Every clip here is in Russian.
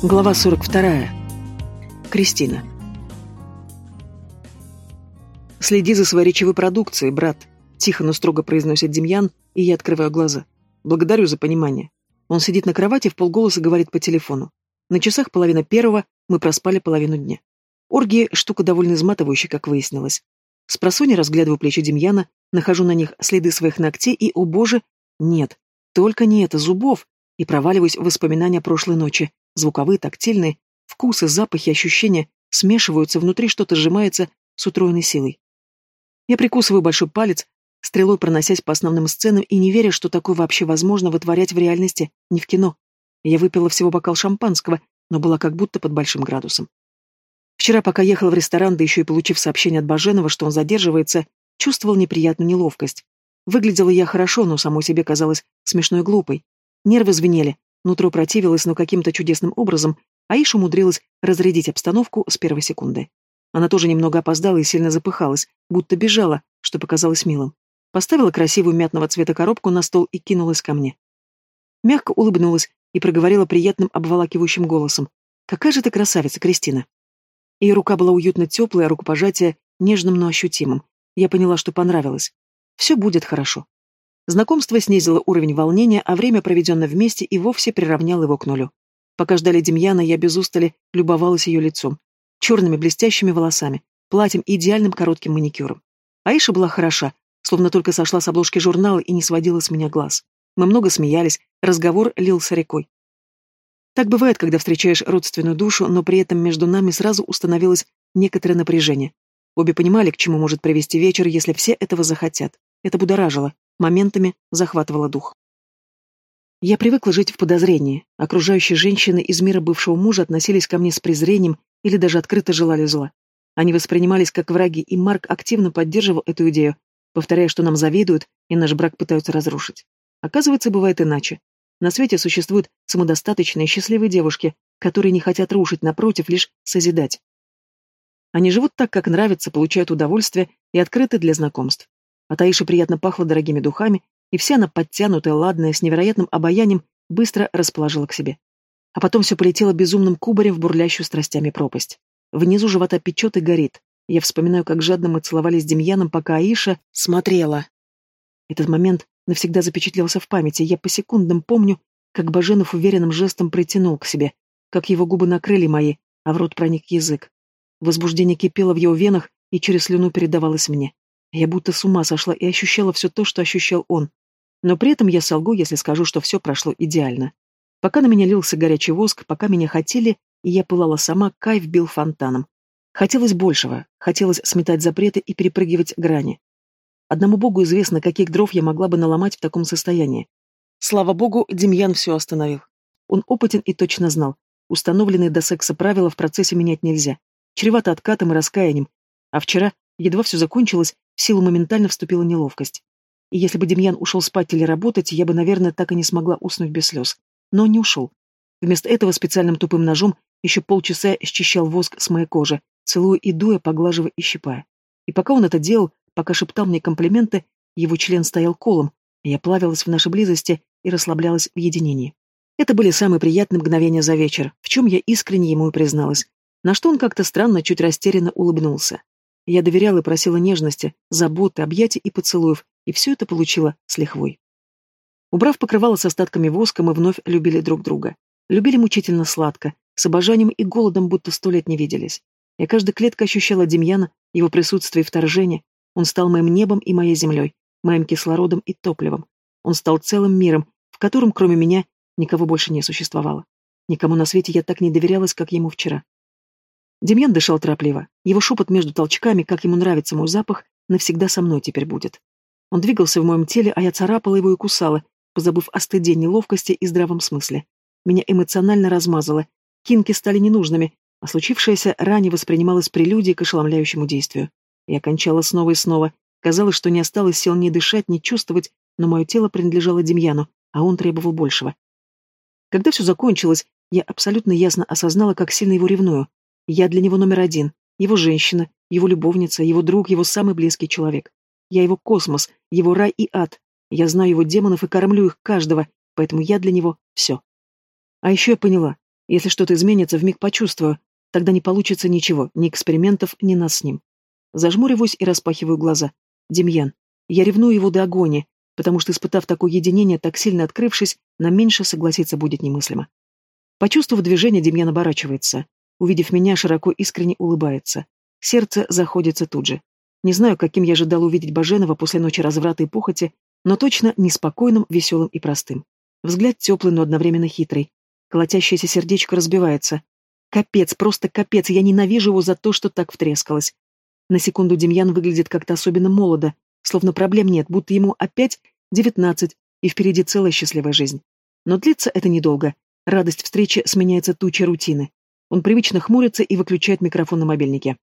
Глава 42. Кристина. «Следи за своей речевой продукцией, брат», — тихо, но строго произносит Демьян, и я открываю глаза. «Благодарю за понимание». Он сидит на кровати, в полголоса говорит по телефону. На часах половина первого, мы проспали половину дня. Оргии — штука довольно изматывающая, как выяснилось. С просони разглядываю плечи Демьяна, нахожу на них следы своих ногтей и, о боже, нет, только не это, зубов, и проваливаюсь в воспоминания прошлой ночи, Звуковые, тактильные, вкусы, запахи, ощущения смешиваются, внутри что-то сжимается с утроенной силой. Я прикусываю большой палец, стрелой проносясь по основным сценам и не веря, что такое вообще возможно вытворять в реальности, не в кино. Я выпила всего бокал шампанского, но была как будто под большим градусом. Вчера, пока ехал в ресторан, да еще и получив сообщение от Баженова, что он задерживается, чувствовал неприятную неловкость. Выглядела я хорошо, но самой себе казалась смешной и глупой. Нервы звенели, Нутро противилось, но каким-то чудесным образом Аиша умудрилась разрядить обстановку с первой секунды. Она тоже немного опоздала и сильно запыхалась, будто бежала, что показалось милым. Поставила красивую мятного цвета коробку на стол и кинулась ко мне. Мягко улыбнулась и проговорила приятным обволакивающим голосом. «Какая же ты красавица, Кристина!» Ее рука была уютно теплая, а рукопожатие нежным, но ощутимым. Я поняла, что понравилось. Все будет хорошо. Знакомство снизило уровень волнения, а время, проведенное вместе, и вовсе приравняло его к нулю. Пока ждали Демьяна, я без устали любовалась ее лицом. Черными блестящими волосами, платьем и идеальным коротким маникюром. Аиша была хороша, словно только сошла с обложки журнала и не сводила с меня глаз. Мы много смеялись, разговор лился рекой. Так бывает, когда встречаешь родственную душу, но при этом между нами сразу установилось некоторое напряжение. Обе понимали, к чему может привести вечер, если все этого захотят. Это будоражило моментами захватывала дух. Я привыкла жить в подозрении. Окружающие женщины из мира бывшего мужа относились ко мне с презрением или даже открыто желали зла. Они воспринимались как враги, и Марк активно поддерживал эту идею, повторяя, что нам завидуют и наш брак пытаются разрушить. Оказывается, бывает иначе. На свете существуют самодостаточные счастливые девушки, которые не хотят рушить, напротив, лишь созидать. Они живут так, как нравится, получают удовольствие и открыты для знакомств. От Аиши приятно пахло дорогими духами, и вся она подтянутая, ладная, с невероятным обаянием, быстро расположила к себе. А потом все полетело безумным кубарем в бурлящую страстями пропасть. Внизу живота печет и горит. Я вспоминаю, как жадно мы целовались с Демьяном, пока Аиша смотрела. Этот момент навсегда запечатлелся в памяти. Я по секундам помню, как Баженов уверенным жестом притянул к себе, как его губы накрыли мои, а в рот проник язык. Возбуждение кипело в его венах и через слюну передавалось мне. Я будто с ума сошла и ощущала все то, что ощущал он. Но при этом я солгу, если скажу, что все прошло идеально. Пока на меня лился горячий воск, пока меня хотели, и я пылала сама, кайф бил фонтаном. Хотелось большего, хотелось сметать запреты и перепрыгивать грани. Одному богу известно, каких дров я могла бы наломать в таком состоянии. Слава богу, Демьян все остановил. Он опытен и точно знал. Установленные до секса правила в процессе менять нельзя. Чревато откатом и раскаянием. А вчера, едва все закончилось, в силу моментально вступила неловкость. И если бы Демьян ушел спать или работать, я бы, наверное, так и не смогла уснуть без слез. Но он не ушел. Вместо этого специальным тупым ножом еще полчаса счищал воск с моей кожи, целуя и дуя, поглаживая и щипая. И пока он это делал, пока шептал мне комплименты, его член стоял колом, я плавилась в нашей близости и расслаблялась в единении. Это были самые приятные мгновения за вечер, в чем я искренне ему и призналась, на что он как-то странно, чуть растерянно улыбнулся. Я доверяла и просила нежности, заботы, объятий и поцелуев, и все это получила с лихвой. Убрав покрывало с остатками воска, мы вновь любили друг друга. Любили мучительно сладко, с обожанием и голодом, будто сто лет не виделись. Я каждой клеткой ощущала Демьяна, его присутствие и вторжение. Он стал моим небом и моей землей, моим кислородом и топливом. Он стал целым миром, в котором, кроме меня, никого больше не существовало. Никому на свете я так не доверялась, как ему вчера. Демьян дышал торопливо. Его шепот между толчками, как ему нравится мой запах, навсегда со мной теперь будет. Он двигался в моем теле, а я царапала его и кусала, позабыв о стыде, неловкости и здравом смысле. Меня эмоционально размазало. Кинки стали ненужными, а случившееся ранее воспринималось прелюдией к ошеломляющему действию. Я кончала снова и снова. Казалось, что не осталось сил ни дышать, ни чувствовать, но мое тело принадлежало Демьяну, а он требовал большего. Когда все закончилось, я абсолютно ясно осознала, как сильно его ревную. Я для него номер один, его женщина, его любовница, его друг, его самый близкий человек. Я его космос, его рай и ад. Я знаю его демонов и кормлю их каждого, поэтому я для него все. А еще я поняла, Если что-то изменится, вмиг почувствую. Тогда не получится ничего, ни экспериментов, ни нас с ним. Зажмуриваюсь и распахиваю глаза. Демьян. Я ревную его до агонии, потому что, испытав такое единение, так сильно открывшись, на меньше согласиться будет немыслимо. Почувствовав движение, Демьян оборачивается. Увидев меня, широко искренне улыбается. Сердце заходится тут же. Не знаю, каким я ожидал увидеть Баженова после ночи разврата и похоти, но точно неспокойным, веселым и простым. Взгляд теплый, но одновременно хитрый. Колотящееся сердечко разбивается. Капец, просто капец, я ненавижу его за то, что так втрескалось. На секунду Демьян выглядит как-то особенно молодо, словно проблем нет, будто ему опять девятнадцать, и впереди целая счастливая жизнь. Но длится это недолго. Радость встречи сменяется тучей рутины. Он привычно хмурится и выключает микрофон на мобильнике.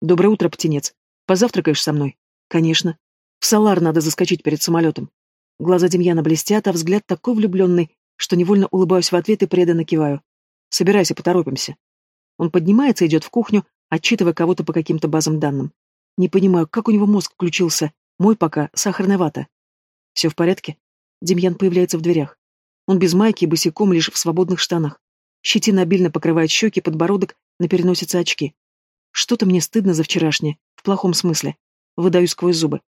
«Доброе утро, птенец. Позавтракаешь со мной?» «Конечно. В Салар надо заскочить перед самолетом». Глаза Демьяна блестят, а взгляд такой влюбленный, что невольно улыбаюсь в ответ и преданно киваю. «Собирайся, поторопимся». Он поднимается и идет в кухню, отчитывая кого-то по каким-то базам данным. Не понимаю, как у него мозг включился. Мой пока сахарная вата. Все в порядке? Демьян появляется в дверях. Он без майки и босиком, лишь в свободных штанах. Щетина обильно покрывает щеки, подбородок, на переносице очки. Что-то мне стыдно за вчерашнее, в плохом смысле. Выдаю сквозь зубы.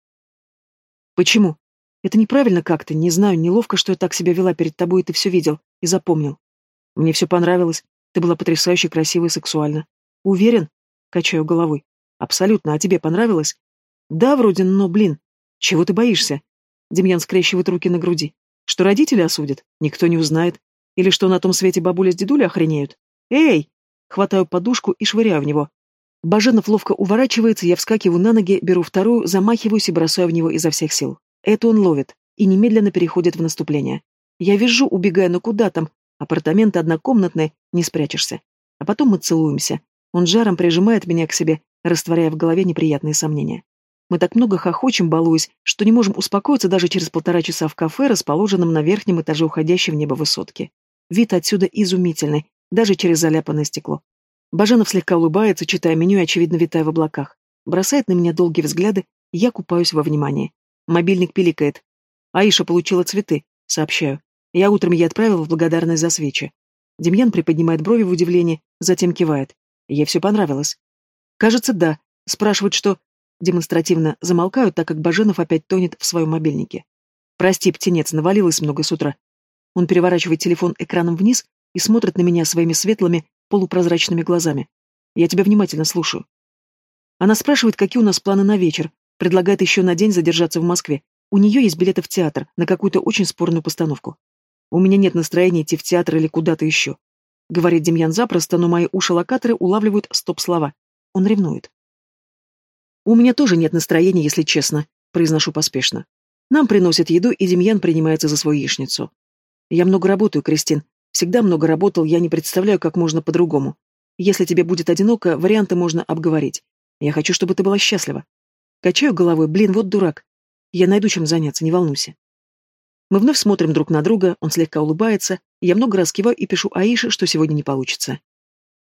Почему? Это неправильно как-то, не знаю, неловко, что я так себя вела перед тобой, и ты все видел и запомнил. Мне все понравилось. Ты была потрясающе красива и сексуальна. Уверен? Качаю головой. Абсолютно. А тебе понравилось? Да, вроде, но, блин, чего ты боишься? Демьян скрещивает руки на груди. Что родители осудят? Никто не узнает. Или что на том свете бабуля с дедулей охренеют? Эй! Хватаю подушку и швыряю в него. Баженов ловко уворачивается, я вскакиваю на ноги, беру вторую, замахиваюсь и бросаю в него изо всех сил. Это он ловит и немедленно переходит в наступление. Я вижу, убегая, но куда там? Апартаменты однокомнатные, не спрячешься. А потом мы целуемся. Он жаром прижимает меня к себе, растворяя в голове неприятные сомнения. Мы так много хохочем, балуясь, что не можем успокоиться даже через полтора часа в кафе, расположенном на верхнем этаже уходящей в небо высотки. Вид отсюда изумительный, даже через заляпанное стекло. Баженов слегка улыбается, читая меню и, очевидно, витая в облаках. Бросает на меня долгие взгляды, я купаюсь во внимании. Мобильник пиликает. Аиша получила цветы, сообщаю. Я утром ей отправила благодарность за свечи. Демьян приподнимает брови в удивлении, затем кивает. Ей все понравилось. Кажется, да. Спрашивают, что... Демонстративно замолкают, так как Баженов опять тонет в своем мобильнике. Прости, птенец, навалилось много с утра. Он переворачивает телефон экраном вниз и смотрит на меня своими светлыми, полупрозрачными глазами. Я тебя внимательно слушаю. Она спрашивает, какие у нас планы на вечер, предлагает еще на день задержаться в Москве. У нее есть билеты в театр на какую-то очень спорную постановку. У меня нет настроения идти в театр или куда-то еще. Говорит Демьян запросто, но мои уши-локаторы улавливают стоп-слова. Он ревнует. У меня тоже нет настроения, если честно, произношу поспешно. Нам приносят еду, и Демьян принимается за свою яичницу. Я много работаю, Кристин. Всегда много работал, я не представляю, как можно по-другому. Если тебе будет одиноко, варианты можно обговорить. Я хочу, чтобы ты была счастлива. Качаю головой, блин, вот дурак. Я найду чем заняться, не волнуйся. Мы вновь смотрим друг на друга, он слегка улыбается, я много раз киваю и пишу Аише, что сегодня не получится.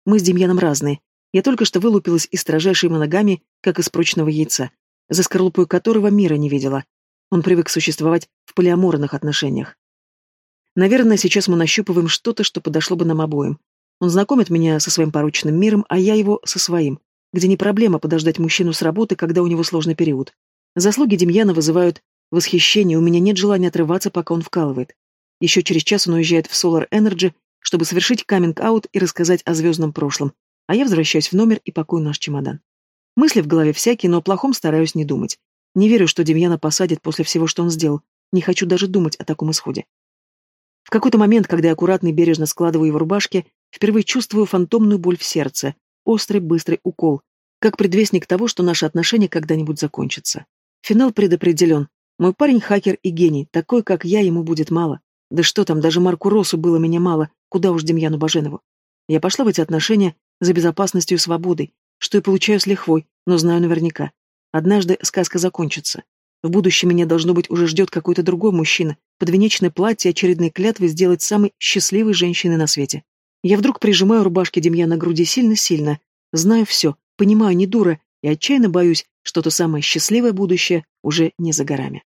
Мы с Демьяном разные. Я только что вылупилась из строжайшей моногамии, как из прочного яйца, за скорлупой которого мира не видела. Он привык существовать в полиаморных отношениях. Наверное, сейчас мы нащупываем что-то, что подошло бы нам обоим. Он знакомит меня со своим порочным миром, а я его со своим, где не проблема подождать мужчину с работы, когда у него сложный период. Заслуги Демьяна вызывают Восхищение, у меня нет желания отрываться, пока он вкалывает. Еще через час он уезжает в Solar Energy, чтобы совершить каминг-аут и рассказать о звездном прошлом, а я возвращаюсь в номер и пакую наш чемодан. Мысли в голове всякие, но о плохом стараюсь не думать. Не верю, что Демьяна посадят после всего, что он сделал. Не хочу даже думать о таком исходе. В какой-то момент, когда я аккуратно и бережно складываю его рубашки, впервые чувствую фантомную боль в сердце, острый быстрый укол, как предвестник того, что наши отношения когда-нибудь закончатся. Финал предопределен, мой парень хакер и гений, такой, как я, ему будет мало. Да что там, даже Марку Росу было меня мало, куда уж Демьяну Баженову. Я пошла в эти отношения за безопасностью и свободой, что и получаю с лихвой, но знаю наверняка. Однажды сказка закончится. В будущем меня, должно быть, уже ждет какой-то другой мужчина, подвенечное платье и очередные клятвы сделать самой счастливой женщиной на свете. Я вдруг прижимаю рубашки Демьяна к груди сильно-сильно. Знаю все, понимаю, не дура, и отчаянно боюсь, что то самое счастливое будущее уже не за горами.